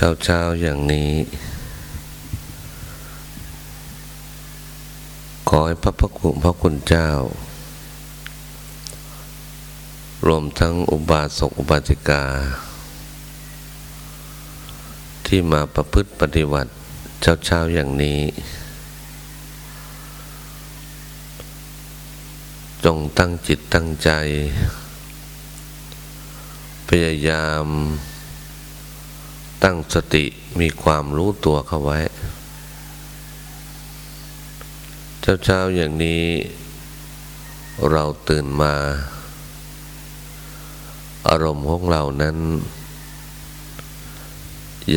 เช้าเช้าอย่างนี้ ขอให้พระพคุณพระคุณเจ้า รวมทั้งอุบาสกอุบาสิกา ที่มาประพฤติปฏิบัติเช้าเช้าอย่างนี้ จงตั้งจิตตั้งใจ พยายาม ตั้งสติมีความรู้ตัวเข้าไว้ เช้าๆอย่างนี้ เราตื่นมา อารมณ์ของเรานั้น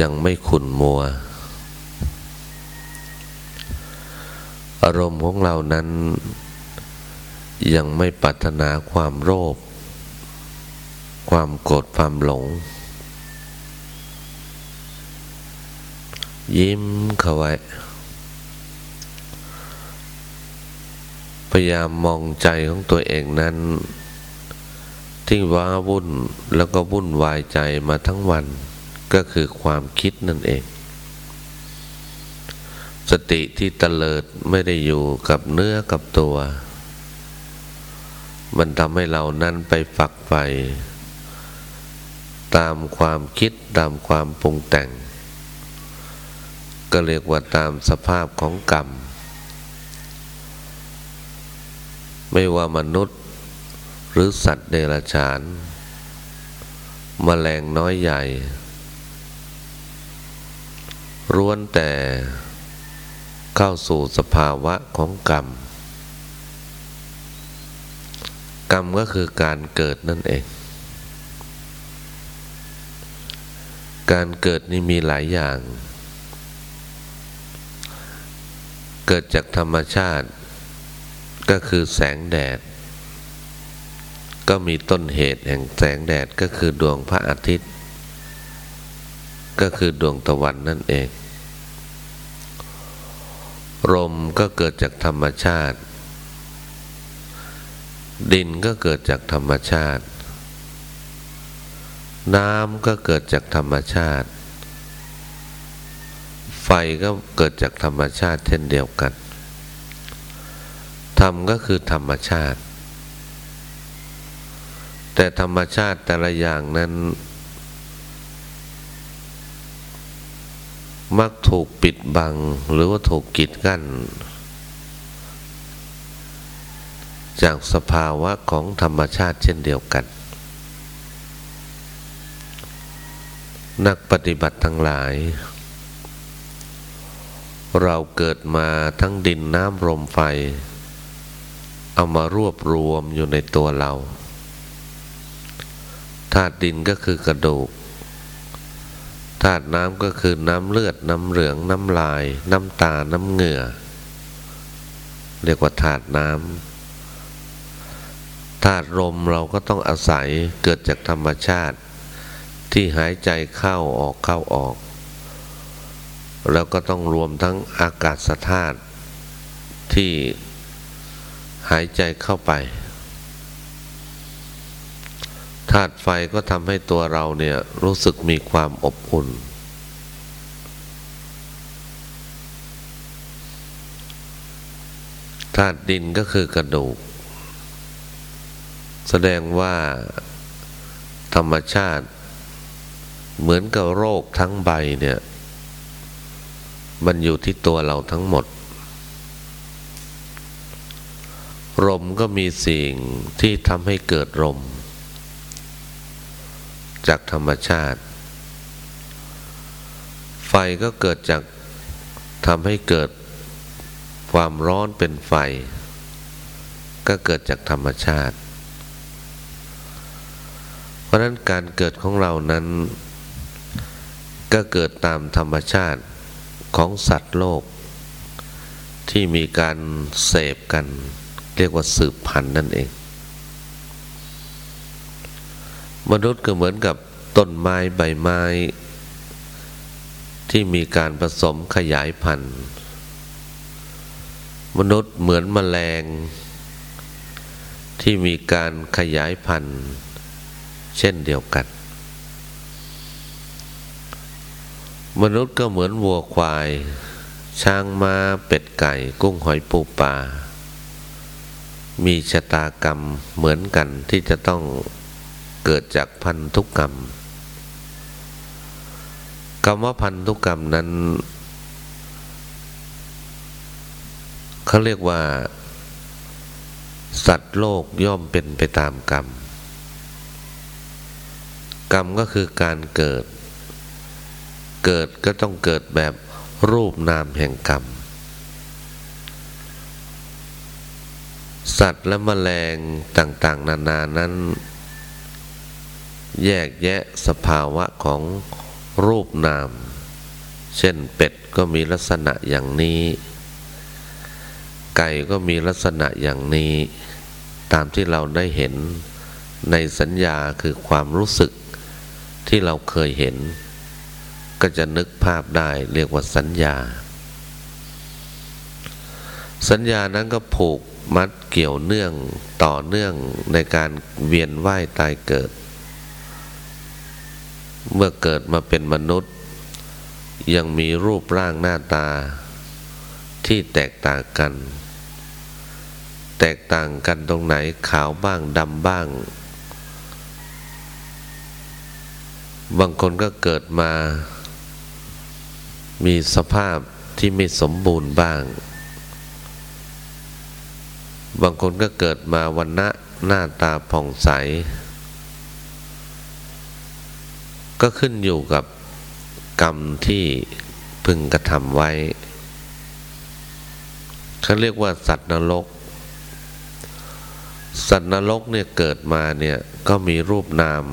ยังไม่ขุ่นมัว อารมณ์ของเรานั้น ยังไม่ปรารถนาความโลภความโกรธความหลง ยิ้มเข้าไว้ พยายามมองใจของตัวเองนั้น ที่ว้าวุ่นแล้วก็วุ่นวายใจมาทั้งวันก็คือความคิดนั่นเอง สติที่เตลิดไม่ได้อยู่กับเนื้อกับตัว มันทำให้เรานั้นไปฝักใฝ่ตามความคิดตามความปรุงแต่ง ก็เรียกว่าตามสภาพของกรรม ไม่ว่ามนุษย์หรือสัตว์เดรัจฉานมแมลงน้อยใหญ่ร้วนแต่เข้าสู่สภาวะของกรรม กรรมก็คือการเกิดนั่นเอง การเกิดนี่มีหลายอย่าง เกิดจากธรรมชาติ ก็คือแสงแดด ก็มีต้นเหตุแห่งแสงแดดก็คือดวงพระอาทิตย์ ก็คือดวงตะวันนั่นเองลมก็เกิดจากธรรมชาติ ดินก็เกิดจากธรรมชาติ น้ำก็เกิดจากธรรมชาติ ก็เกิดจากธรรมชาติเช่นเดียวกัน ธรรมก็คือธรรมชาติ แต่ธรรมชาติแต่ละอย่างนั้น มักถูกปิดบังหรือว่าถูกกีดกั้น จากสภาวะของธรรมชาติเช่นเดียวกัน นักปฏิบัติทั้งหลาย เราเกิดมาทั้งดินน้ำลมไฟ เอามารวบรวมอยู่ในตัวเราธาตุดินก็คือกระดูกธาตุน้ำก็คือน้ำเลือดน้ำเหลืองน้ำลาย น้ำตาน้ำเหงื่อ เรียกว่าธาตุน้ำธาตุลมเราก็ต้องอาศัยเกิดจากธรรมชาติ ที่หายใจเข้าออกเข้าออก แล้วก็ต้องรวมทั้งอากาศธาตุที่หายใจเข้าไปธาตุไฟก็ทำให้ตัวเราเนี่ยรู้สึกมีความอบอุ่น ธาตุดินก็คือกระดูก แสดงว่าธรรมชาติ เหมือนกับโรคทั้งใบเนี่ย มันอยู่ที่ตัวเราทั้งหมด ลมก็มีสิ่งที่ทำให้เกิดลม จากธรรมชาติ ไฟก็เกิดจากทำให้เกิดความร้อนเป็นไฟ ก็เกิดจากธรรมชาติ เพราะนั้นการเกิดของเรานั้น ก็เกิดตามธรรมชาติ ของสัตว์โลก ที่มีการเสพกัน เรียกว่าสืบพันธุ์นั่นเอง มนุษย์ก็เหมือนกับต้นไม้ใบไม้ ที่มีการผสมขยายพันธุ์ มนุษย์เหมือนมแมลง ที่มีการขยายพันธุ์ เช่นเดียวกัน มนุษย์ก็เหมือนวัวควาย ช้างม้าเป็ดไก่ กุ้งหอยปูปลามีชะตากรรมเหมือนกันที่จะต้องเกิดจากพันธุกกรรมคำว่าพันธุกรรมนั้นเขาเรียกว่า สัตว์โลกย่อมเป็นไปตามกรรม กรรมก็คือการเกิด เกิดก็ต้องเกิดแบบรูปนามแห่งกรรม สัตว์และแมลงต่างๆ นานานั้น แยกแยะสภาวะของรูปนาม เช่นเป็ดก็มีลักษณะอย่างนี้ ไก่ก็มีลักษณะอย่างนี้ ตามที่เราได้เห็นในสัญญาคือความรู้สึกที่เราเคยเห็น ก็จะนึกภาพได้เรียกว่าสัญญา สัญญานั้นก็ผูกมัดเกี่ยวเนื่องต่อเนื่องในการเวียนว่ายตายเกิด เมื่อเกิดมาเป็นมนุษย์ ยังมีรูปร่างหน้าตา ที่แตกต่างกัน แตกต่างกันตรงไหนขาวบ้างดำบ้าง บางคนก็เกิดมา มีสภาพที่ไม่สมบูรณ์บ้าง บางคนก็เกิดมาวันณะหน้าตาผ่องใส ก็ขึ้นอยู่กับกรรมที่พึงกระทำไว้เขาเรียกว่าสัตว์นรก สัตว์นรกเนี่ยเกิดมาเนี่ยก็มีรูปนาม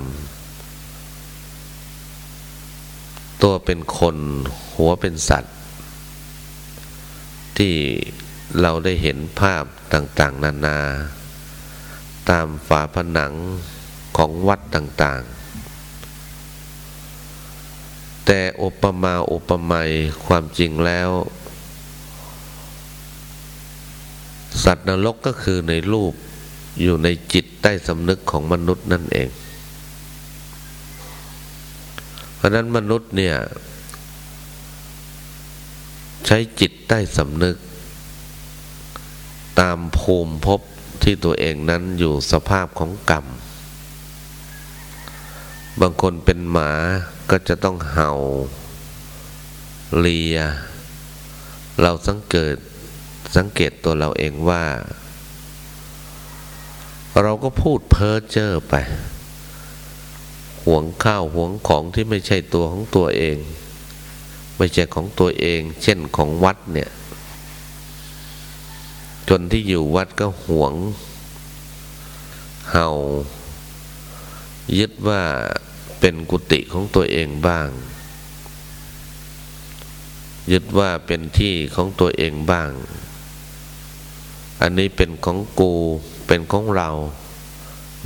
ตัวเป็นคนหัวเป็นสัตว์ ที่เราได้เห็นภาพต่างๆ นานา ตามฝาผนังของวัดต่างๆ แต่อุปมาอุปไมยความจริงแล้ว สัตว์นรกก็คือในรูปอยู่ในจิตใต้สำนึกของมนุษย์นั่นเอง เพราะนั้นมนุษย์เนี่ย ใช้จิตใต้สำนึก ตามภูมิภพที่ตัวเองนั้นอยู่สภาพของกรรม บางคนเป็นหมาก็จะต้องเห่า เลีย เราสังเกตสังเกตตัวเราเองว่า เราก็พูดเพ้อเจ้อไป วงข้าวหวงของที่ไม่ใช่ตัวของตัวเอง ไม่ใช่ของตัวเอง เช่นของวัดเนี่ย จนที่อยู่วัดก็หวง เห่า ยึดว่าเป็นกุฏิของตัวเองบ้าง ยึดว่าเป็นที่ของตัวเองบ้าง อันนี้เป็นของกูเป็นของเรา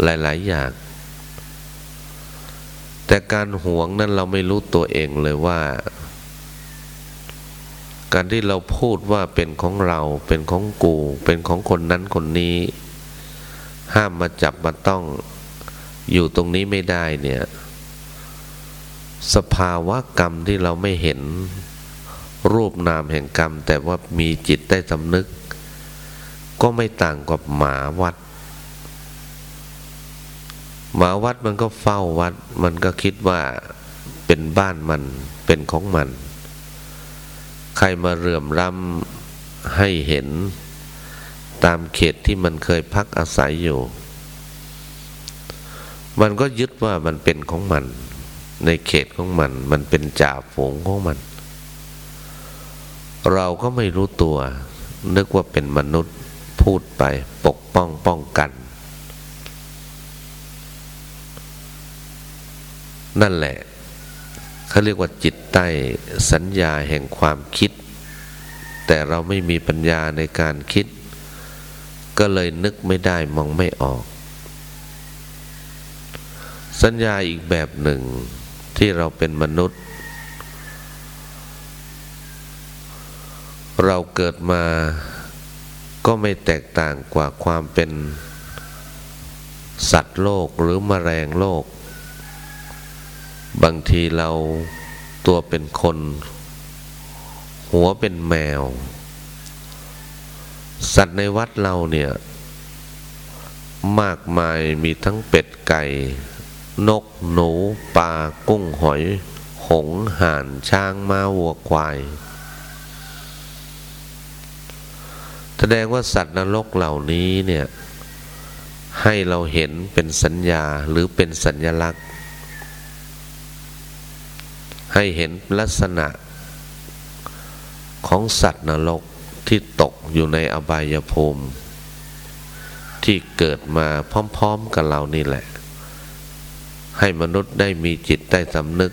หลาย ๆ อย่าง แต่การหวงนั้นเราไม่รู้ตัวเองเลยว่า การที่เราพูดว่าเป็นของเรา เป็นของกู เป็นของคนนั้นคนนี้ ห้ามมาจับมาต้องอยู่ตรงนี้ไม่ได้เนี่ย สภาวะกรรมที่เราไม่เห็นรูปนามแห่งกรรม แต่ว่ามีจิตได้สำนึก ก็ไม่ต่างกับหมาวัด หมาวัดมันก็เฝ้าวัด มันก็คิดว่าเป็นบ้านมันเป็นของมัน ใครมาเรื่มร่ำให้เห็นตามเขตที่มันเคยพักอาศัยอยู่ มันก็ยึดว่ามันเป็นของมัน ในเขตของมัน มันเป็นจ่าฝูงของมัน เราก็ไม่รู้ตัว นึกว่าเป็นมนุษย์พูดไปปกป้องป้องกัน นั่นแหละเขาเรียกว่าจิตใต้สัญญาแห่งความคิด แต่เราไม่มีปัญญาในการคิด ก็เลยนึกไม่ได้มองไม่ออก สัญญาอีกแบบหนึ่งที่เราเป็นมนุษย์ เราเกิดมาก็ไม่แตกต่างกว่าความเป็นสัตว์โลกหรือมแมลงโลก บางทีเราตัวเป็นคน หัวเป็นแมว สัตว์ในวัดเราเนี่ย มากมายมีทั้งเป็ดไก่ นกหนูปลากุ้งหอย หงห่านช้างม้าวัวควาย แสดงว่าสัตว์นรกเหล่านี้เนี่ย ให้เราเห็นเป็นสัญญาหรือเป็นสัญญลักษณ์ ให้เห็นลักษณะของสัตว์นรกที่ตกอยู่ในอบายภูมิ ที่เกิดมาพร้อมๆกับเรานี่แหละ ให้มนุษย์ได้มีจิตใต้สำนึก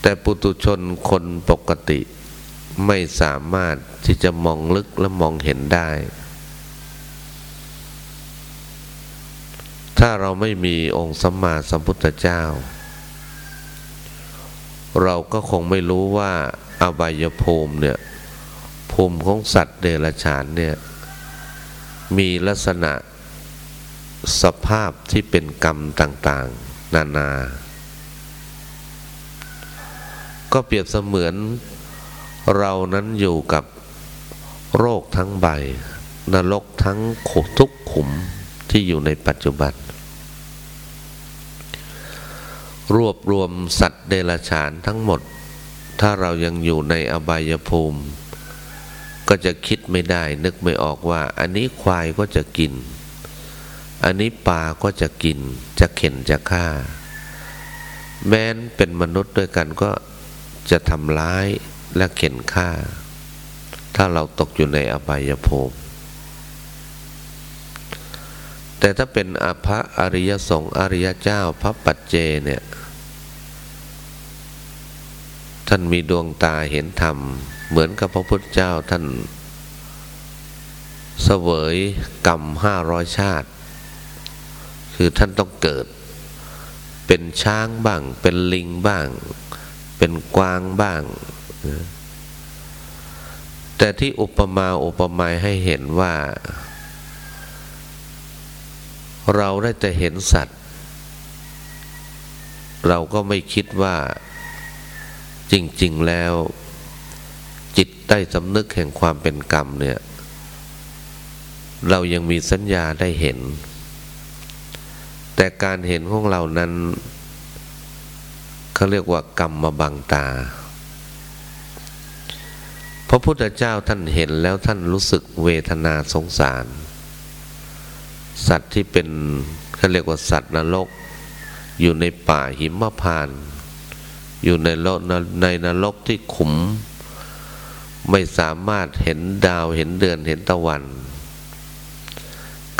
แต่ปุตุชนคนปกติไม่สามารถที่จะมองลึกและมองเห็นได้ ถ้าเราไม่มีองค์สัมมาสัมพุทธเจ้า เราก็คงไม่รู้ว่าอบายภูมิเนี่ยภูมิของสัตว์เดรัจฉานเนี่ยมีลักษณะสภาพที่เป็นกรรมต่างๆ นานา ก็เปรียบเสมือนเรานั้นอยู่กับโรคทั้งใบ นรกทั้งทุกขุมที่อยู่ในปัจจุบัน รวบรวมสัตว์เดรัจฉานทั้งหมด ถ้าเรายังอยู่ในอบายภูมิ ก็จะคิดไม่ได้นึกไม่ออกว่า อันนี้ควายก็จะกิน อันนี้ปลาก็จะกิน จะเข็นจะฆ่า แม้นเป็นมนุษย์ด้วยกันก็จะทำร้ายและเข็นฆ่า ถ้าเราตกอยู่ในอบายภูมิ แต่ถ้าเป็นอภะอริยสงฆ์อริยเจ้าพระปัจเจเนี่ย ท่านมีดวงตาเห็นธรรม เหมือนกับพระพุทธเจ้าท่านเสวยกรรมห้าร้อยชาติ คือท่านต้องเกิด เป็นช้างบ้าง เป็นลิงบ้าง เป็นกวางบ้าง แต่ที่อุปมาอุปไมยให้เห็นว่า เราได้แต่เห็นสัตว์ เราก็ไม่คิดว่าจริง ๆ แล้ว จิตใต้สำนึกแห่งความเป็นกรรมเนี่ย เรายังมีสัญญาได้เห็น แต่การเห็นของเรานั้นเขาเรียกว่ากรรมมาบังตาพระพุทธเจ้าท่านเห็นแล้วท่านรู้สึกเวทนาสงสาร สัตว์ที่เป็นเขาเรียกว่าสัตว์นรก อยู่ในป่าหิมพาน อยู่ในโลกในนรกที่ขุม ไม่สามารถเห็นดาวเห็นเดือนเห็นตะวัน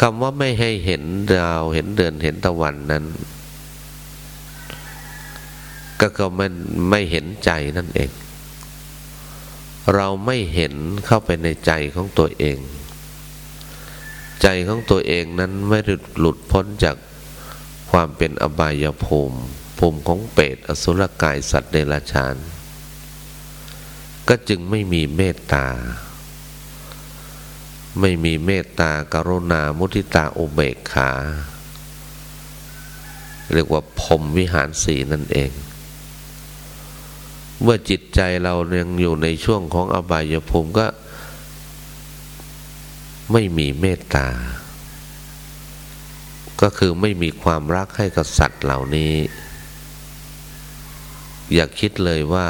คำว่าไม่ให้เห็นดาวเห็นเดือนเห็นตะวันนั้น ก็ก็ไม่ไม่เห็นใจนั่นเอง เราไม่เห็นเข้าไปในใจของตัวเอง ใจของตัวเองนั้นไม่หลุดพ้นจากความเป็นอบายภูมิภูมิของเปรตอสุรกายสัตว์เดรัจฉาน ก็จึงไม่มีเมตตา ไม่มีเมตตากรุณามุทิตาอุเบกขา เรียกว่าพรมวิหารสีนั่นเอง เมื่อจิตใจเรายังอยู่ในช่วงของอบายภูมิก็ ไม่มีเมตตา ก็คือไม่มีความรักให้กับสัตว์เหล่านี้ อย่าคิดเลยว่า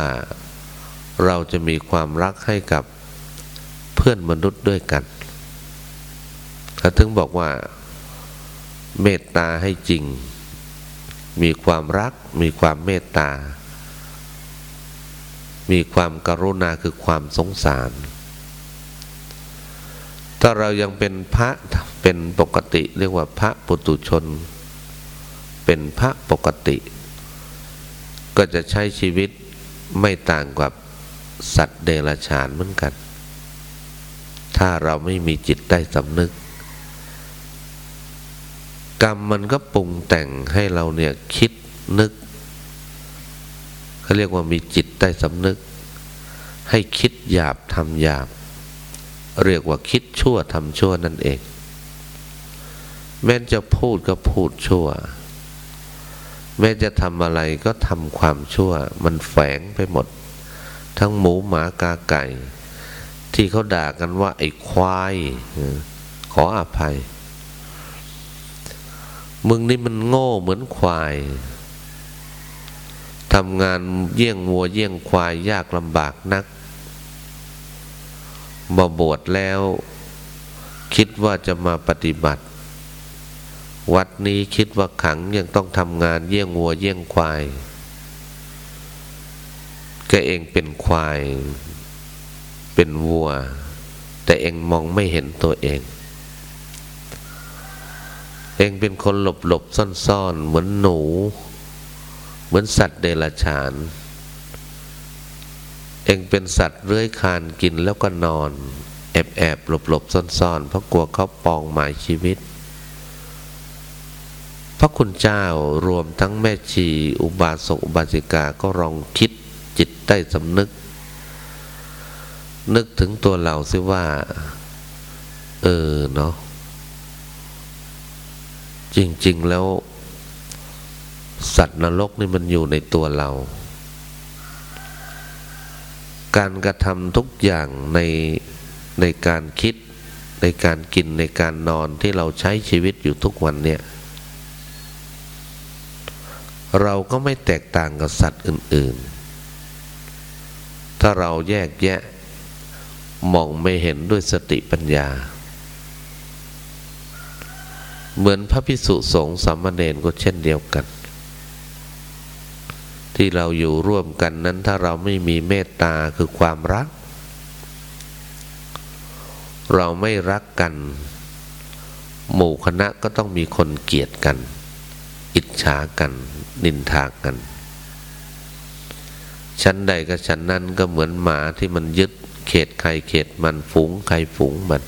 เราจะมีความรักให้กับเพื่อนมนุษย์ด้วยกันเขาถึงบอกว่า เมตตาให้จริง มีความรัก มีความเมตตา มีความกรุณาคือความสงสาร ถ้าเรายังเป็นพระเป็นปกติ เรียกว่าพระปุตุชน เป็นพระปกติ ก็จะใช้ชีวิตไม่ต่างกับสัตว์เดรัจฉานเหมือนกัน ถ้าเราไม่มีจิตใต้สำนึก กรรมมันก็ปรุงแต่งให้เราเนี่ยคิดนึกเขาเรียกว่ามีจิตใต้สำนึก ให้คิดหยาบทำหยาบ เรียกว่าคิดชั่วทำชั่วนั่นเอง แม้จะพูดก็พูดชั่ว แม้จะทำอะไรก็ทำความชั่ว มันแฝงไปหมด ทั้งหมูหมากาไก่ ที่เขาด่ากันว่าไอ้ควาย ขออภัย มึงนี่มันโง่เหมือนควายทำงานเยี่ยงวัวเยี่ยงควายยากลำบากนัก มาบวชแล้ว คิดว่าจะมาปฏิบัติ วัดนี้คิดว่าขังยังต้องทำงานเยี่ยงวัวเยี่ยงควายก็เองเป็นควาย เป็นวัว แต่เองมองไม่เห็นตัวเอง เองเป็นคนหลบหลบซ่อนๆ เหมือนหนู เหมือนสัตว์เดรัจฉาน เองเป็นสัตว์เลื้อยคานกินแล้วก็นอน แอบแอบหลบหลบซ่อนๆ เพราะกลัวเขาปองหมายชีวิต พระคุณเจ้ารวมทั้งแม่ชีอุบาสกอุบาสิกาก็ลองคิดจิตใต้สำนึก นึกถึงตัวเราสิว่า เออเนาะจริง ๆ แล้ว สัตว์นรกนี่มันอยู่ในตัวเรา การกระทำทุกอย่างในในการคิด ในการกินในการนอนที่เราใช้ชีวิตอยู่ทุกวันเนี่ย เราก็ไม่แตกต่างกับสัตว์อื่น ๆ ถ้าเราแยกแยะมองไม่เห็นด้วยสติปัญญา เหมือนพระพิสุสงฆ์สามเณรก็เช่นเดียวกัน ที่เราอยู่ร่วมกันนั้นถ้าเราไม่มีเมตตาคือความรัก เราไม่รักกัน หมู่คณะก็ต้องมีคนเกลียดกัน อิจฉากัน นินทากัน ชั้นใดก็ชั้นนั้นก็เหมือนหมาที่มันยึดเขตใครเขตมันฝูงใครฝูงมัน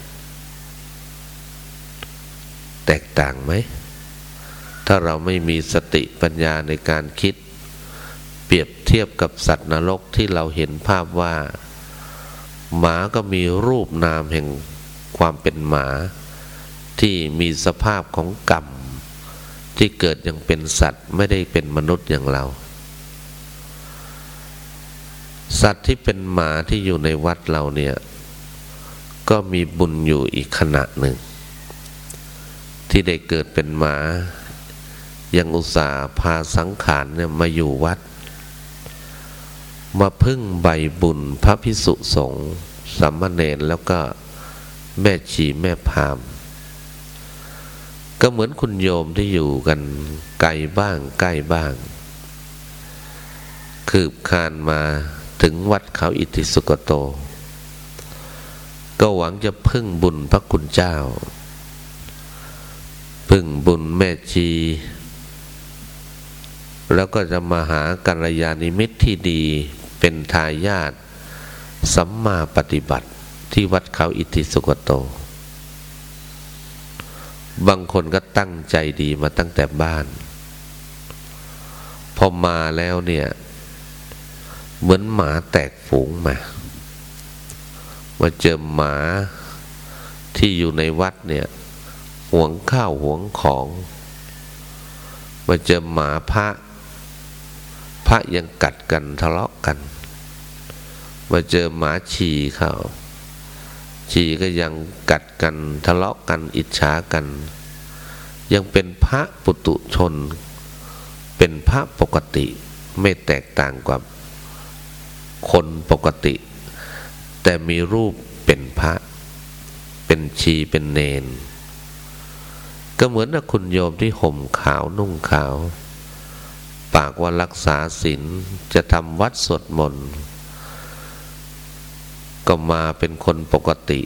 แตกต่างไหม ถ้าเราไม่มีสติปัญญาในการคิด เปรียบเทียบกับสัตว์นรกที่เราเห็นภาพว่า หมาก็มีรูปนามแห่งความเป็นหมา ที่มีสภาพของกรรมที่เกิดยังเป็นสัตว์ไม่ได้เป็นมนุษย์อย่างเรา สัตว์ที่เป็นหมาที่อยู่ในวัดเราเนี่ย ก็มีบุญอยู่อีกขณะหนึ่ง ที่ได้เกิดเป็นหมา ยังอุตส่าห์พาสังขารเนี่ยมาอยู่วัด มาพึ่งใบบุญพระพิสุสงฆ์สัมมเนรแล้วก็แม่ชีแม่พามก็เหมือนคุณโยมที่อยู่กันไกลบ้างใกล้บ้าง คืบคานมาถึงวัดเขาอิติสุกโต ก็หวังจะพึ่งบุญพระคุณเจ้า พึ่งบุญแม่ชี แล้วก็จะมาหากัลยาณิมิตรที่ดี เป็นทายาทสัมมาปฏิบัติที่วัดเขาอิติสุกโต บางคนก็ตั้งใจดีมาตั้งแต่บ้าน พอมาแล้วเนี่ย เหมือนหมาแตกฝูงมา มาเจอหมาที่อยู่ในวัดเนี่ยห่วงข้าวห่วงของ มาเจอหมาพระ พระยังกัดกันทะเลาะกัน มาเจอหมาฉี่เขาชีก็ยังกัดกันทะเลาะกันอิจฉากัน ยังเป็นพระปุตุชน เป็นพระปกติไม่แตกต่างกว่าคนปกติ แต่มีรูปเป็นพระ เป็นชีเป็นเนน ก็เหมือนกับคุณโยมที่ห่มขาวนุ่งขาว ปากว่ารักษาศีลจะทำวัดสวดมนต์ ก็มาเป็นคนปกติ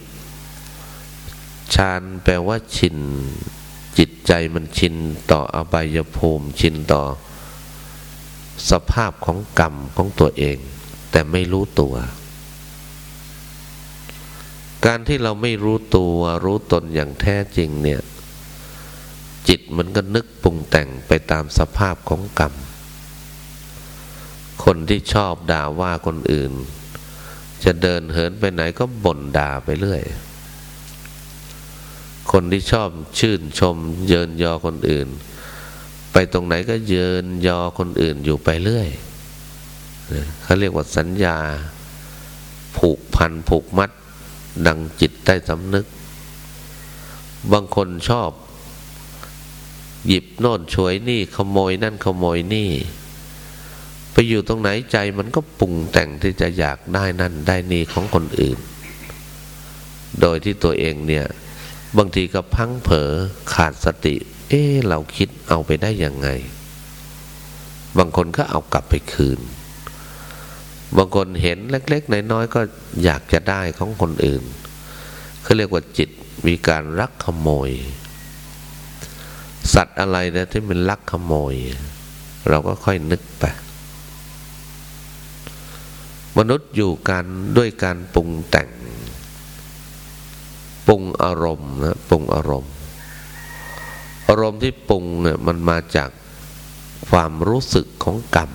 ฌานแปลว่าชิน จิตใจมันชินต่ออบายภูมิ ชินต่อ สภาพของกรรมของตัวเอง แต่ไม่รู้ตัว การที่เราไม่รู้ตัวรู้ตนอย่างแท้จริงเนี่ย จิตมันก็นึกปรุงแต่งไปตามสภาพของกรรม คนที่ชอบด่าว่าคนอื่น จะเดินเหินไปไหนก็บ่นด่าไปเรื่อย คนที่ชอบชื่นชม เยินยอคนอื่น ไปตรงไหนก็เยินยอคนอื่นอยู่ไปเรื่อยเขาเรียกว่าสัญญา ผูกพันผูกมัด ดังจิตใต้สำนึก บางคนชอบ หยิบโน่นช่วยนี่ขโมยนั่นขโมยนี่ ไปอยู่ตรงไหนใจมันก็ปรุงแต่งที่จะอยากได้นั่นได้นี่ของคนอื่น โดยที่ตัวเองเนี่ย บางทีก็พังเผลอขาดสติ เอ๊เราคิดเอาไปได้ยังไง บางคนก็เอากลับไปคืน บางคนเห็นเล็กๆน้อยๆก็อยากจะได้ของคนอื่นเขาเรียกว่าจิตมีการรักขโมย สัตว์อะไรนะที่มันรักขโมย เราก็ค่อยนึกไป มนุษย์อยู่กันด้วยการปรุงแต่ง ปรุงอารมณ์นะปรุงอารมณ์ อารมณ์ที่ปรุงเนี่ยมันมาจากความรู้สึกของกรรม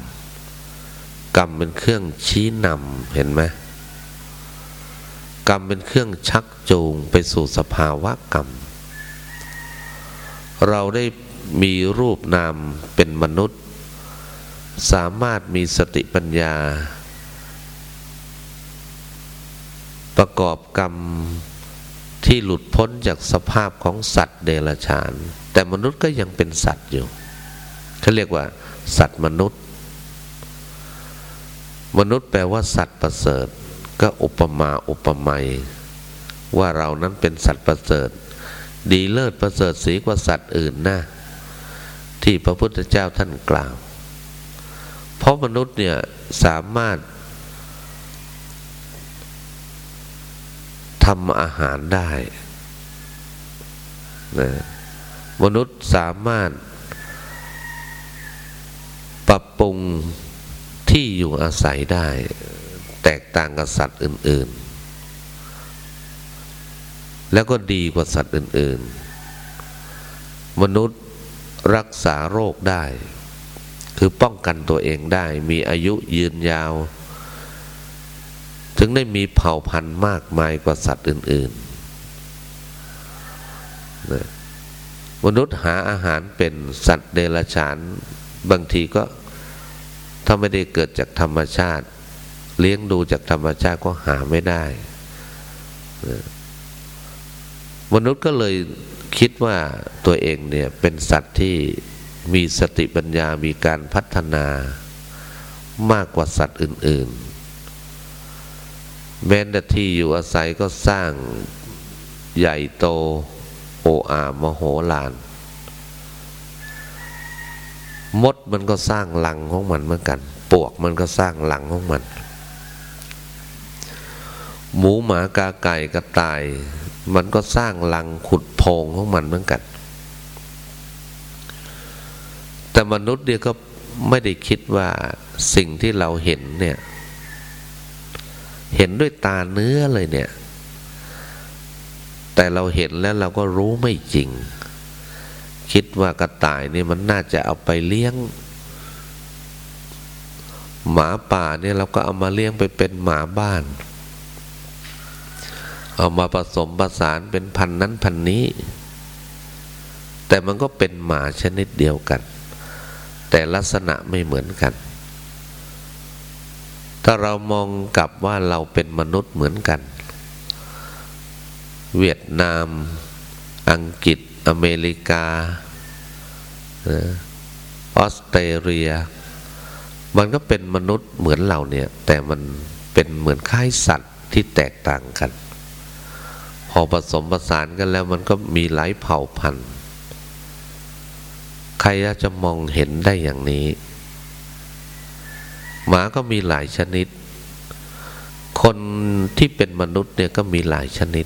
กรรมเป็นเครื่องชี้นำเห็นไหมกรรมเป็นเครื่องชักจูงไปสู่สภาวะกรรม เราได้มีรูปนามเป็นมนุษย์ สามารถมีสติปัญญา ประกอบกรรมที่หลุดพ้นจากสภาพของสัตว์เดรัจฉาน แต่มนุษย์ก็ยังเป็นสัตว์อยู่เขาเรียกว่า สัตว์มนุษย์ มนุษย์แปลว่า สัตว์ประเสริฐ ก็อุปมาอุปไมยว่าเรานั้นเป็นสัตว์ประเสริฐ ดีเลิศประเสริฐสีกว่าสัตว์อื่นนะที่พระพุทธเจ้าท่านกล่าว เพราะมนุษย์เนี่ยสามารถ ทำอาหารได้นะมนุษย์สามารถ ปรับปรุงที่อยู่อาศัยได้ แตกต่างกับสัตว์อื่น ๆ แล้วก็ดีกว่าสัตว์อื่น ๆ มนุษย์รักษาโรคได้ คือป้องกันตัวเองได้ มีอายุยืนยาว ถึงได้มีเผ่าพันธุ์มากมายกว่าสัตว์อื่นๆ มนุษย์หาอาหารเป็นสัตว์เดรัจฉาน บางทีก็ถ้าไม่ได้เกิดจากธรรมชาติ เลี้ยงดูจากธรรมชาติก็หาไม่ได้ มนุษย์ก็เลยคิดว่าตัวเองเนี่ยเป็นสัตว์ที่มีสติปัญญามีการพัฒนามากกว่าสัตว์อื่น ๆ แม้แต่ที่อยู่อาศัยก็สร้างใหญ่โตโออามโหฬารมดมันก็สร้างหลังของมันเหมือนกัน ปวกมันก็สร้างหลังของมัน หมูหมากาไก่กระต่าย มันก็สร้างหลังขุดโพงของมันเหมือนกัน แต่มนุษย์เนี่ยก็ไม่ได้คิดว่าสิ่งที่เราเห็นเนี่ย เห็นด้วยตาเนื้อเลยเนี่ย แต่เราเห็นแล้วเราก็รู้ไม่จริง คิดว่ากระต่ายนี่มันน่าจะเอาไปเลี้ยง หมาป่าเนี่ยเราก็เอามาเลี้ยงไปเป็นหมาบ้าน เอามาผสมประสานเป็นพันนั้นพันนี้ แต่มันก็เป็นหมาชนิดเดียวกัน แต่ลักษณะไม่เหมือนกัน ถ้าเรามองกลับว่าเราเป็นมนุษย์เหมือนกัน เวียดนาม อังกฤษ อเมริกา ออสเตรเลีย มันก็เป็นมนุษย์เหมือนเราเนี่ย แต่มันเป็นเหมือนค่ายสัตว์ที่แตกต่างกัน พอผสมผสานกันแล้วมันก็มีหลายเผ่าพันธุ์ ใครจะมองเห็นได้อย่างนี้ หมาก็มีหลายชนิด คนที่เป็นมนุษย์เนี่ยก็มีหลายชนิด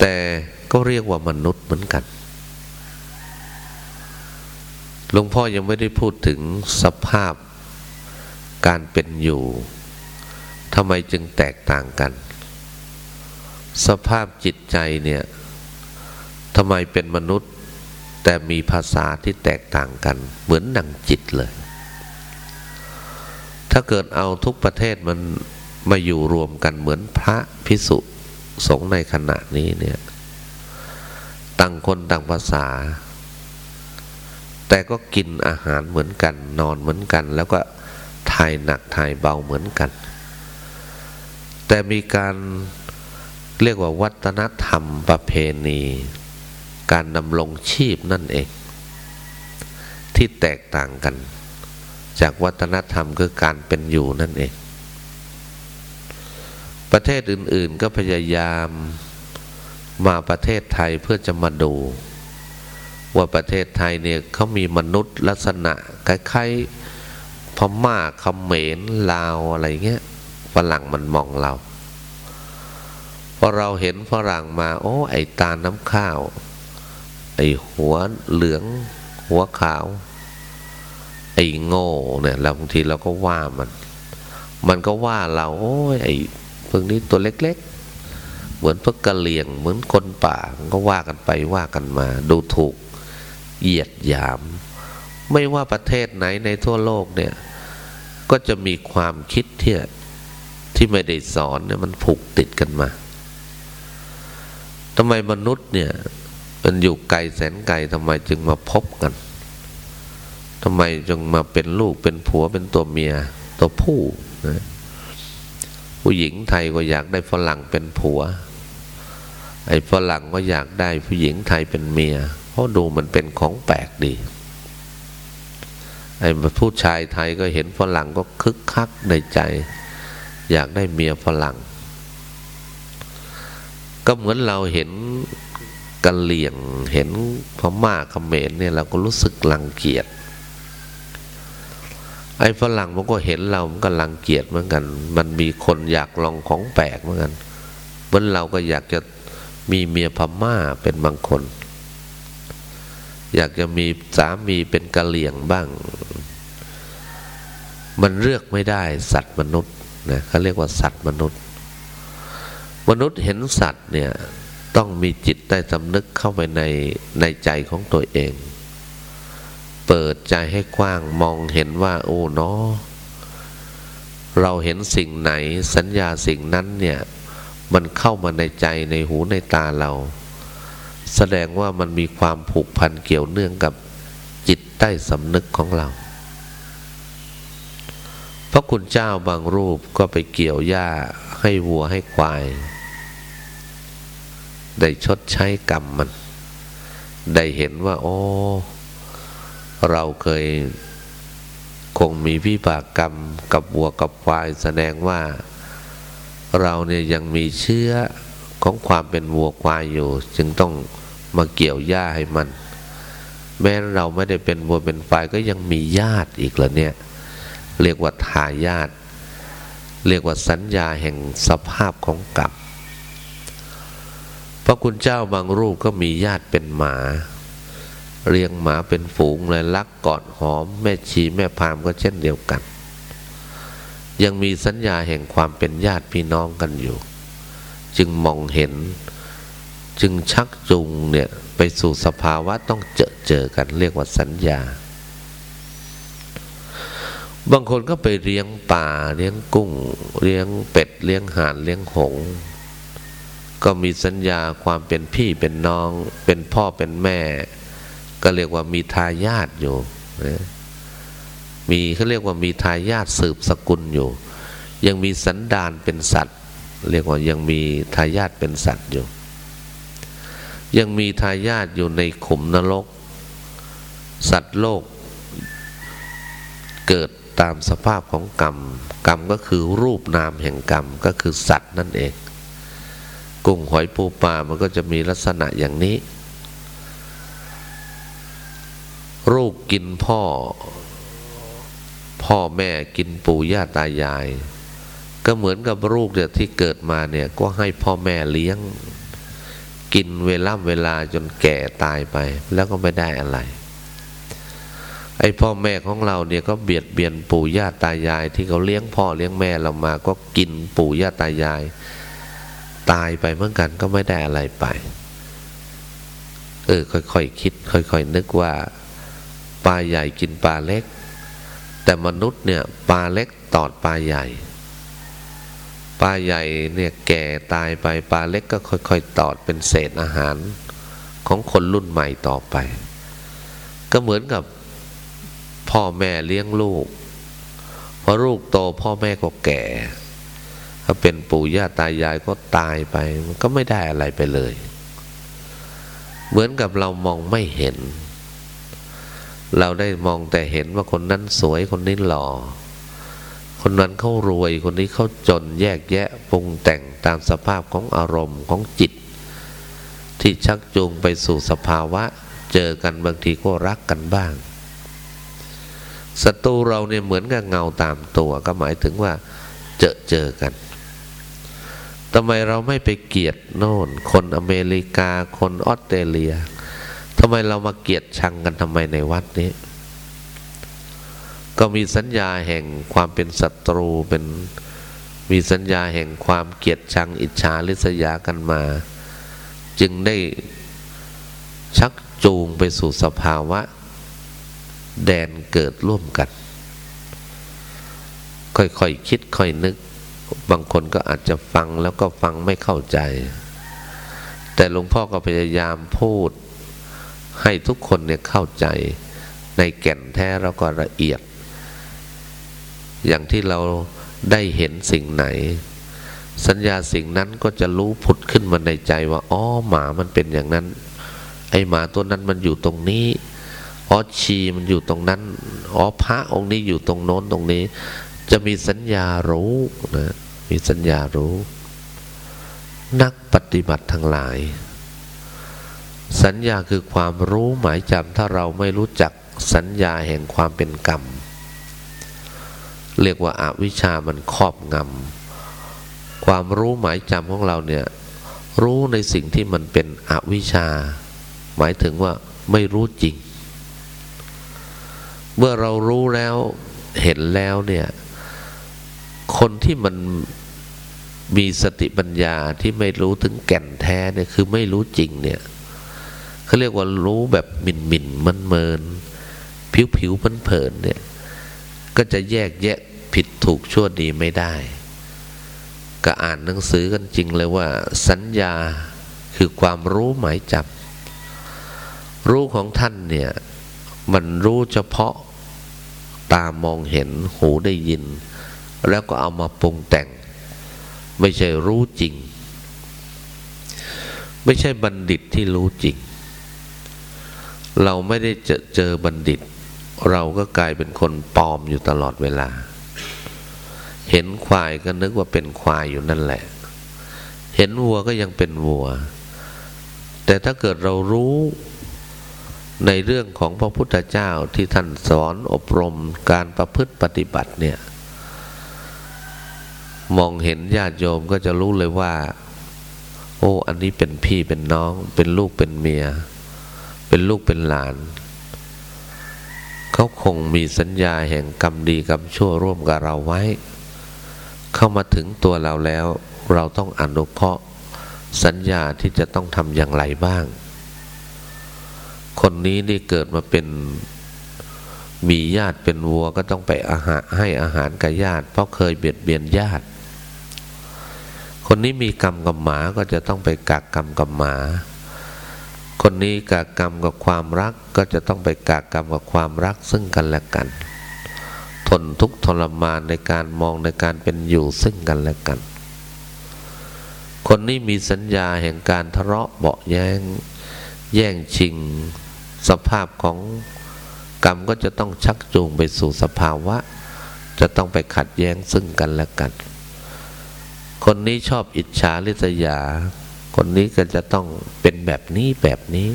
แต่ก็เรียกว่ามนุษย์เหมือนกันหลวงพ่อยังไม่ได้พูดถึงสภาพการเป็นอยู่ทำไมจึงแตกต่างกัน สภาพจิตใจเนี่ยทำไมเป็นมนุษย์ แต่มีภาษาที่แตกต่างกัน เหมือนหนังจิตเลย ถ้าเกิดเอาทุกประเทศมันมาอยู่รวมกันเหมือนพระพิสุสงในขณะนี้เนี่ยต่างคนต่างภาษา แต่ก็กินอาหารเหมือนกัน นอนเหมือนกัน แล้วก็ถ่ายหนักถ่ายเบาเหมือนกัน แต่มีการเรียกว่าวัฒนธรรมประเพณี การดำรงชีพนั่นเอง ที่แตกต่างกัน จากวัฒนธรรมคือการเป็นอยู่นั่นเอง ประเทศอื่น ๆก็พยายามมาประเทศไทยเพื่อจะมาดู ว่าประเทศไทยเนี่ยเขามีมนุษย์ลักษณะคล้ายๆพม่าเขมรลาวอะไรเงี้ยฝรั่งมันมองเราพอเราเห็นฝรั่งมาโอ้ไอตาน้ำข้าว ไอหัวเหลือง หัวขาว ไอ้โง่เนี่ยแล้วบางทีเราก็ว่ามัน มันก็ว่าเราโอ้ยไอ้พวกนี้ตัวเล็ก ๆ เหมือนพวกกะเหลี่ยง เหมือนคนป่าก็ว่ากันไปว่ากันมา ดูถูกเหยียดหยาม ไม่ว่าประเทศไหนในทั่วโลกเนี่ย ก็จะมีความคิดที่ที่ไม่ได้สอนเนี่ยมันผูกติดกันมาทำไมมนุษย์เนี่ย มันอยู่ไกลแสนไกลทำไมจึงมาพบกัน ทำไมจึงมาเป็นลูกเป็นผัวเป็นตัวเมีย ตัวผู้นะผู้หญิงไทยก็อยากได้ฝรั่งเป็นผัว ไอ้ฝรั่งก็อยากได้ผู้หญิงไทยเป็นเมีย เพราะดูมันเป็นของแปลกดี ไอ้ผู้ชายไทยก็เห็นฝรั่งก็คึกคักในใจ อยากได้เมียฝรั่ง ก็เหมือนเราเห็นกะเหลี่ยงเห็นพม่าเขมรเนี่ยเราก็รู้สึกรังเกียจ ไอ้ฝรั่งมันก็เห็นเรา มันก็รังเกียจเหมือนกัน มันมีคนอยากลองของแปลกเหมือนกันเหมือนเราก็อยากจะมีเมียพม่าเป็นบางคน อยากจะมีสามีเป็นกะเหลี่ยงบ้าง มันเลือกไม่ได้ สัตว์มนุษย์นะเขาเรียกว่าสัตว์มนุษย์ มนุษย์เห็นสัตว์เนี่ยต้องมีจิตใต้สำนึกเข้าไปในในใจของตัวเอง เปิดใจให้กว้างมองเห็นว่าโอ้เนาะเราเห็นสิ่งไหนสัญญาสิ่งนั้นเนี่ย มันเข้ามาในใจในหูในตาเรา แสดงว่ามันมีความผูกพันเกี่ยวเนื่องกับจิตใต้สำนึกของเราพระคุณเจ้าบางรูปก็ไปเกี่ยวหญ้าให้วัวให้ควาย ได้ชดใช้กรรมมัน ได้เห็นว่า โอ้ เราเคยคงมีวิบากกรรมกับวัวกับควายแสดงว่า เราเนี่ยยังมีเชื้อของความเป็นวัวควายอยู่ จึงต้องมาเกี่ยวหญ้าให้มัน แม้เราไม่ได้เป็นวัวเป็นควายก็ยังมีญาติอีกเหรอเนี่ย เรียกว่าทายาทเรียกว่าสัญญาแห่งสภาพของกรรมพระคุณเจ้าบางรูปก็มีญาติเป็นหมา เลี้ยงหมาเป็นฝูงเลยรักกอดหอม แม่ชีแม่พามก็เช่นเดียวกัน ยังมีสัญญาแห่งความเป็นญาติพี่น้องกันอยู่ จึงมองเห็น จึงชักจูงเนี่ยไปสู่สภาวะต้องเจอเจอกันเรียกว่าสัญญา บางคนก็ไปเลี้ยงป่าเลี้ยงกุ้ง เลี้ยงเป็ดเลี้ยงห่านเลี้ยงหง ก็มีสัญญาความเป็นพี่เป็นน้อง เป็นพ่อเป็นแม่ ก็เรียกว่ามีทายาทอยู่นะมีเขาเรียกว่ามีทายาทสืบสกุลอยู่ ยังมีสันดานเป็นสัตว์ เรียกว่ายังมีทายาทเป็นสัตว์อยู่ ยังมีทายาทอยู่ในขุมนรก สัตว์โลก เกิดตามสภาพของกรรม กรรมก็คือรูปนามแห่งกรรมก็คือสัตว์นั่นเอง กุ้งหอยปูปลามันก็จะมีลักษณะอย่างนี้ ลูกกินพ่อ พ่อแม่กินปู่ย่าตายาย ก็เหมือนกับลูกเนี่ยที่เกิดมาเนี่ยก็ให้พ่อแม่เลี้ยง กินเวลาเวลาจนแก่ตายไป แล้วก็ไม่ได้อะไร ไอ้พ่อแม่ของเราเนี่ยก็เบียดเบียนปู่ย่าตายาย ที่เขาเลี้ยงพ่อเลี้ยงแม่เรามา ก็กินปู่ย่าตายาย ตายไปเหมือนกันก็ไม่ได้อะไรไป เออค่อยๆคคิด ค่อยๆนึกว่า ปลาใหญ่กินปลาเล็ก แต่มนุษย์เนี่ยปลาเล็กตอดปลาใหญ่ ปลาใหญ่เนี่ยแก่ตายไปปลาเล็กก็ค่อยๆตอดเป็นเศษอาหารของคนรุ่นใหม่ต่อไป ก็เหมือนกับพ่อแม่เลี้ยงลูกพอลูกโตพ่อแม่ก็แก่ถ้าเป็นปู่ย่าตายายก็ตายไป มันก็ไม่ได้อะไรไปเลย เหมือนกับเรามองไม่เห็น เราได้มองแต่เห็นว่าคนนั้นสวยคนนี้หล่อ คนนั้นเขารวยคนนี้เขาจนแยกแยะปรุงแต่งตามสภาพของอารมณ์ของจิต ที่ชักจูงไปสู่สภาวะ เจอกันบางทีก็รักกันบ้างศัตรูเราเนี่ยเหมือนกับเงาตามตัวก็หมายถึงว่า เจอเจอกันทำไมเราไม่ไปเกลียดโน่น คนอเมริกาคนออสเตรเลียำไมเรามาเกลียดชังกันทำไมในวัดนี้ ก็มีสัญญาแห่งความเป็นศัตรูเป็นมีสัญญาแห่งความเกลียดชังอิจฉาริษยากันมา จึงได้ชักจูงไปสู่สภาวะ แดนเกิดร่วมกัน ค่อยๆคคิดค่อยนึก บางคนก็อาจจะฟังแล้วก็ฟังไม่เข้าใจ แต่หลวงพ่อก็พยายามพูด ให้ทุกคนเนี่ยเข้าใจในแก่นแท้แล้วก็ละเอียด อย่างที่เราได้เห็นสิ่งไหน สัญญาสิ่งนั้นก็จะรู้ผุดขึ้นมาในใจว่าอ๋อหมามันเป็นอย่างนั้น ไอหมาตัวนั้นมันอยู่ตรงนี้อ๋อชีมันอยู่ตรงนั้นอ๋อพระองค์นี้อยู่ตรงโน้นตรงนี้ จะมีสัญญารู้นะมีสัญญารู้ นักปฏิบัติทั้งหลาย สัญญาคือความรู้หมายจำถ้าเราไม่รู้จักสัญญาแห่งความเป็นกรรม เรียกว่าอาวิชามันครอบงำความรู้หมายจำของเราเนี่ยรู้ในสิ่งที่มันเป็นอวิชาหมายถึงว่าไม่รู้จริง เมื่อเรารู้แล้วเห็นแล้วเนี่ยคนที่มันมีสติปัญญาที่ไม่รู้ถึงแก่นแท้เนี่ยคือไม่รู้จริงเนี่ย เขาเรียกว่ารู้แบบมินมินมันเมิน ผิวผิวพันเผินเนี่ย ก็จะแยกแยะผิดถูกชั่วดีไม่ได้ ก็อ่านหนังสือกันจริงเลยว่า สัญญาคือความรู้หมายจับ รู้ของท่านเนี่ย มันรู้เฉพาะตามองเห็นหูได้ยิน แล้วก็เอามาปรุงแต่ง ไม่ใช่รู้จริง ไม่ใช่บัณฑิตที่รู้จริง เราไม่ได้เจอเจอบัณฑิต เราก็กลายเป็นคนปลอมอยู่ตลอดเวลา เห็นควายก็นึกว่าเป็นควายอยู่นั่นแหละ เห็นวัวก็ยังเป็นวัว แต่ถ้าเกิดเรารู้ในเรื่องของพระพุทธเจ้าที่ท่านสอนอบรมการประพฤติปฏิบัติเนี่ยมองเห็นญาติโยมก็จะรู้เลยว่า โอ้ อันนี้เป็นพี่เป็นน้อง เป็นลูกเป็นเมีย เป็นลูกเป็นหลาน เขาคงมีสัญญาแห่งกรรมดีกรรมชั่วร่วมกับเราไว้ เข้ามาถึงตัวเราแล้ว เราต้องอนุเคราะห์สัญญาที่จะต้องทำอย่างไรบ้าง คนนี้นี่เกิดมาเป็นมีญาติเป็นวัวก็ต้องไปอาหารให้อาหารกับญาติ เพราะเคยเบียดเบียนญาติ คนนี้มีกรรมกับหมาก็จะต้องไปกักกรรมกับหมา คนนี้กักกรรมกับความรักก็จะต้องไปกักกรรมกับความรักซึ่งกันและกัน ทนทุกทรมานในการมองในการเป็นอยู่ซึ่งกันและกัน คนนี้มีสัญญาแห่งการทะเลาะเบาแย้ง แย่งชิง สภาพของกรรมก็จะต้องชักจูงไปสู่สภาวะ จะต้องไปขัดแย้งซึ่งกันและกัน คนนี้ชอบอิจฉาริษยา คนนี้ก็จะต้องเป็นแบบนี้แบบนี้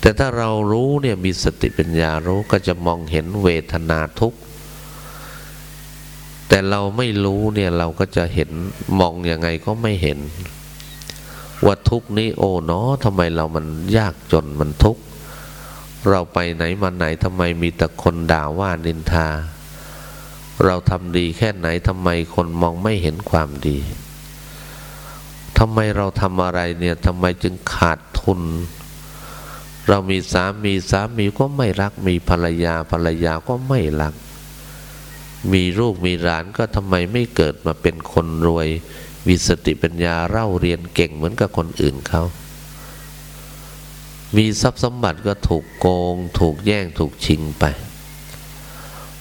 แต่ถ้าเรารู้เนี่ยมีสติปัญญารู้ก็จะมองเห็นเวทนาทุกข์แต่เราไม่รู้เนี่ยเราก็จะเห็นมองอยังไงก็ไม่เห็น ว่าทุกนี้โอ้เนาะทำไมเรามันยากจนมันทุกข์เราไปไหนมาไหนทำไมมีแต่คนด่าว่านินทา เราทำดีแค่ไหนทำไมคนมองไม่เห็นความดี ทำไมเราทำอะไรเนี่ยทำไมจึงขาดทุน เรามีสามีสามีก็ไม่รัก มีภรรยาภรรยาก็ไม่รัก มีลูกมีหลานก็ทำไมไม่เกิดมาเป็นคนรวยมีสติปัญญาเล่าเรียนเก่งเหมือนกับคนอื่นเขา มีทรัพย์สมบัติก็ถูกโกง ถูกแย่งถูกชิงไป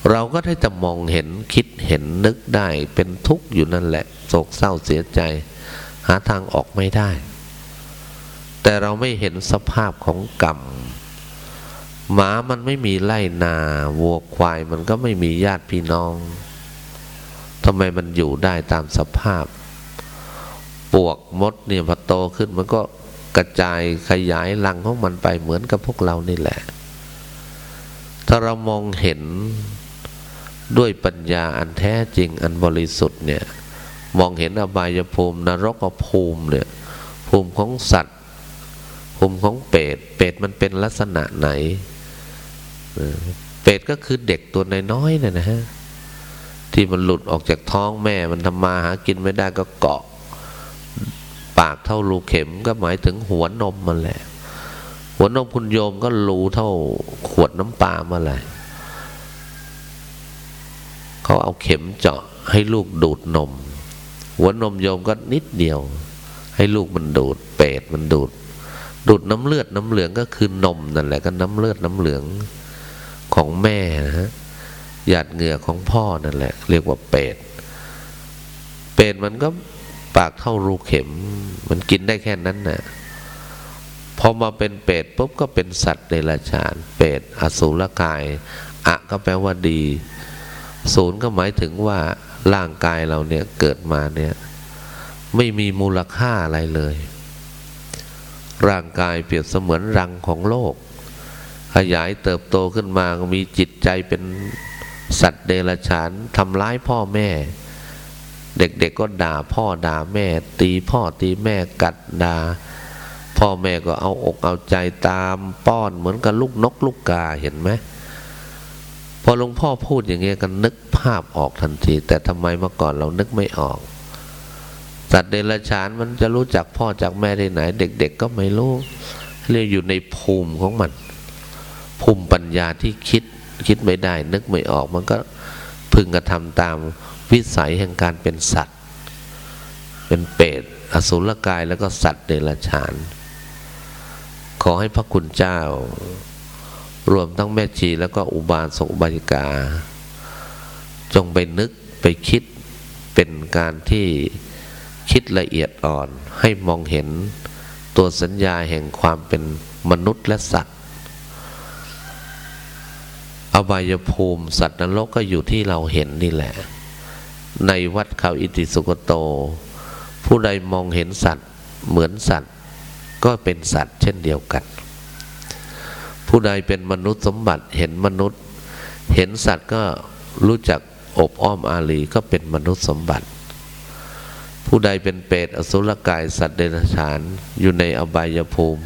เราก็ได้แต่มองเห็นคิดเห็นนึกได้เป็นทุกข์อยู่นั่นแหละโศกเศร้าเสียใจ หาทางออกไม่ได้ แต่เราไม่เห็นสภาพของกรรมหมามันไม่มีไล่นาวัวควายมันก็ไม่มีญาติพี่น้องทำไมมันอยู่ได้ตามสภาพ ปวกมดเนี่ยพอโตขึ้นมันก็กระจายขยายรังของมันไปเหมือนกับพวกเรานี่แหละ ถ้าเรามองเห็นด้วยปัญญาอันแท้จริงอันบริสุทธิ์เนี่ย มองเห็นอบายภูมินรกภูมิเนี่ยภูมิของสัตว์ ภูมิของเปรตเปรตมันเป็นลักษณะไหน เปรตก็คือเด็กตัวน้อยๆนี่ยนะฮะที่มันหลุดออกจากท้องแม่มันทำมาหากินไม่ได้ก็เกาะ ปากเท่ารูเข็มก็หมายถึงหัวนมมันแหละ หัวนมคุณโยมก็รูเท่าขวดน้ำปลามาแหละเขาเอาเข็มเจาะให้ลูกดูดนม หัวนมโยมก็นิดเดียว ให้ลูกมันดูด เปรตมันดูด ดูดน้ำเลือดน้ำเหลืองก็คือนมนั่นแหละก็น้ำเลือดน้ำเหลืองของแม่นะฮะหยาดเหงื่อของพ่อนั่นแหละ เรียกว่าเปรตเปรตมันก็ปากเท่ารูเข็ม มันกินได้แค่นั้นนะ่ะพอมาเป็นเปรตปุ๊บก็เป็นสัตว์เดรัจฉาน เปรตอสูรกาย อะก็แปลว่าดี ศูนย์ก็หมายถึงว่า ร่างกายเราเนี่ยเกิดมาเนี่ยไม่มีมูลค่าอะไรเลย ร่างกายเปรียบเสมือนรังของโลก ขยายเติบโตขึ้นมามีจิตใจเป็นสัตว์เดรัจฉานทำร้ายพ่อแม่ เด็กๆกก็ด่าพ่อด่าแม่ ตีพ่อตีแม่กัดด่าพ่อแม่ก็เอาอกเอาใจตามป้อนเหมือนกับลูกนกลูกกาเห็นไหม พอหลวงพ่อพูดอย่างเงี้ยกันนึกภาพออกทันที แต่ทำไมเมื่อก่อนเรานึกไม่ออก สัตว์เดรัจฉานมันจะรู้จักพ่อจากแม่ได้ไหน เด็ก ๆ ก็ไม่รู้เรียกอยู่ในภูมิของมัน ภูมิปัญญาที่คิดคิดไม่ได้ นึกไม่ออกมันก็พึงกระทำตามวิสัยแห่งการเป็นสัตว์ เป็นเปรตอสุรกายแล้วก็สัตว์เดรัจฉาน ขอให้พระคุณเจ้า รวมทั้งแม่ชีแล้วก็อุบาสกอุบาสิกา จงไปนึกไปคิดเป็นการที่คิดละเอียดอ่อนให้มองเห็นตัวสัญญาแห่งความเป็นมนุษย์และสัตว์ อบายภูมิสัตว์นรกก็อยู่ที่เราเห็นนี่แหละ ในวัดเขาอิติสุกโต ผู้ใดมองเห็นสัตว์เหมือนสัตว์ ก็เป็นสัตว์เช่นเดียวกัน ผู้ใดเป็นมนุษย์สมบัติเห็นมนุษย์ เห็นสัตว์ก็รู้จักอบอ้อมอารีก็เป็นมนุษย์สมบัติ ผู้ใดเป็นเปรตอสุรกายสัตว์เดรัจฉานอยู่ในอบายภูมิ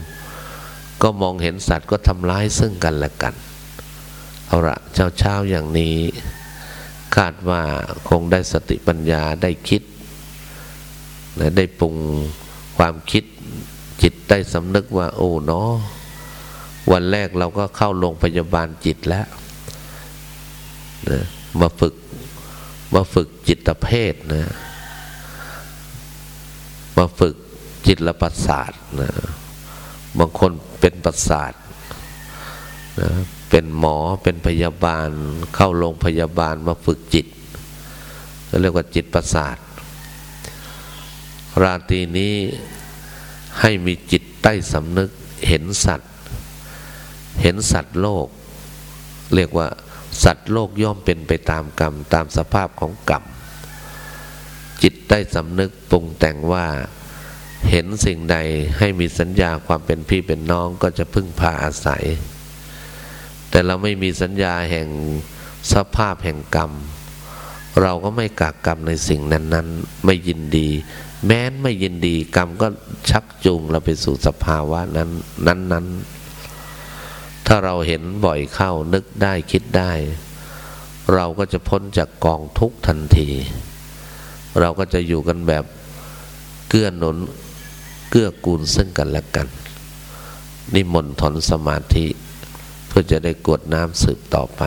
ก็มองเห็นสัตว์ก็ทำร้ายซึ่งกันและกัน เอาละเช้าเช้าอย่างนี้ คาดว่าคงได้สติปัญญาได้คิดและได้ปรุงความคิดจิตได้สำนึกว่าโอ้เนาะ วันแรกเราก็เข้าโรงพยาบาลจิตแล้วนะมาฝึกมาฝึกจิตเภทนะมาฝึกจิตประสาทนะบางคนเป็นประสาทนะเป็นหมอเป็นพยาบาล เข้าโรงพยาบาลมาฝึกจิตเรียกว่าจิตประสาท ราตรีนี้ให้มีจิตใต้สำนึกเห็นสัตว์ เห็นสัตว์โลก เรียกว่า สัตว์โลกย่อมเป็นไปตามกรรม ตามสภาพของกรรม จิตได้สำนึกปรุงแต่งว่า เห็นสิ่งใดให้มีสัญญาความเป็นพี่เป็นน้องก็จะพึ่งพาอาศัย แต่เราไม่มีสัญญาแห่งสภาพแห่งกรรม เราก็ไม่กักกรรมในสิ่งนั้น ๆ ไม่ยินดี แม้นไม่ยินดีกรรมก็ชักจูงเราไปสู่สภาวะนั้นนั้นๆ ถ้าเราเห็นบ่อยเข้านึกได้คิดได้ เราก็จะพ้นจากกองทุกทันที เราก็จะอยู่กันแบบเกื้อหนุนเกื้อกูลซึ่งกันและกัน นิมนต์ถอนสมาธิ เพื่อจะได้กวดน้ำสืบต่อไป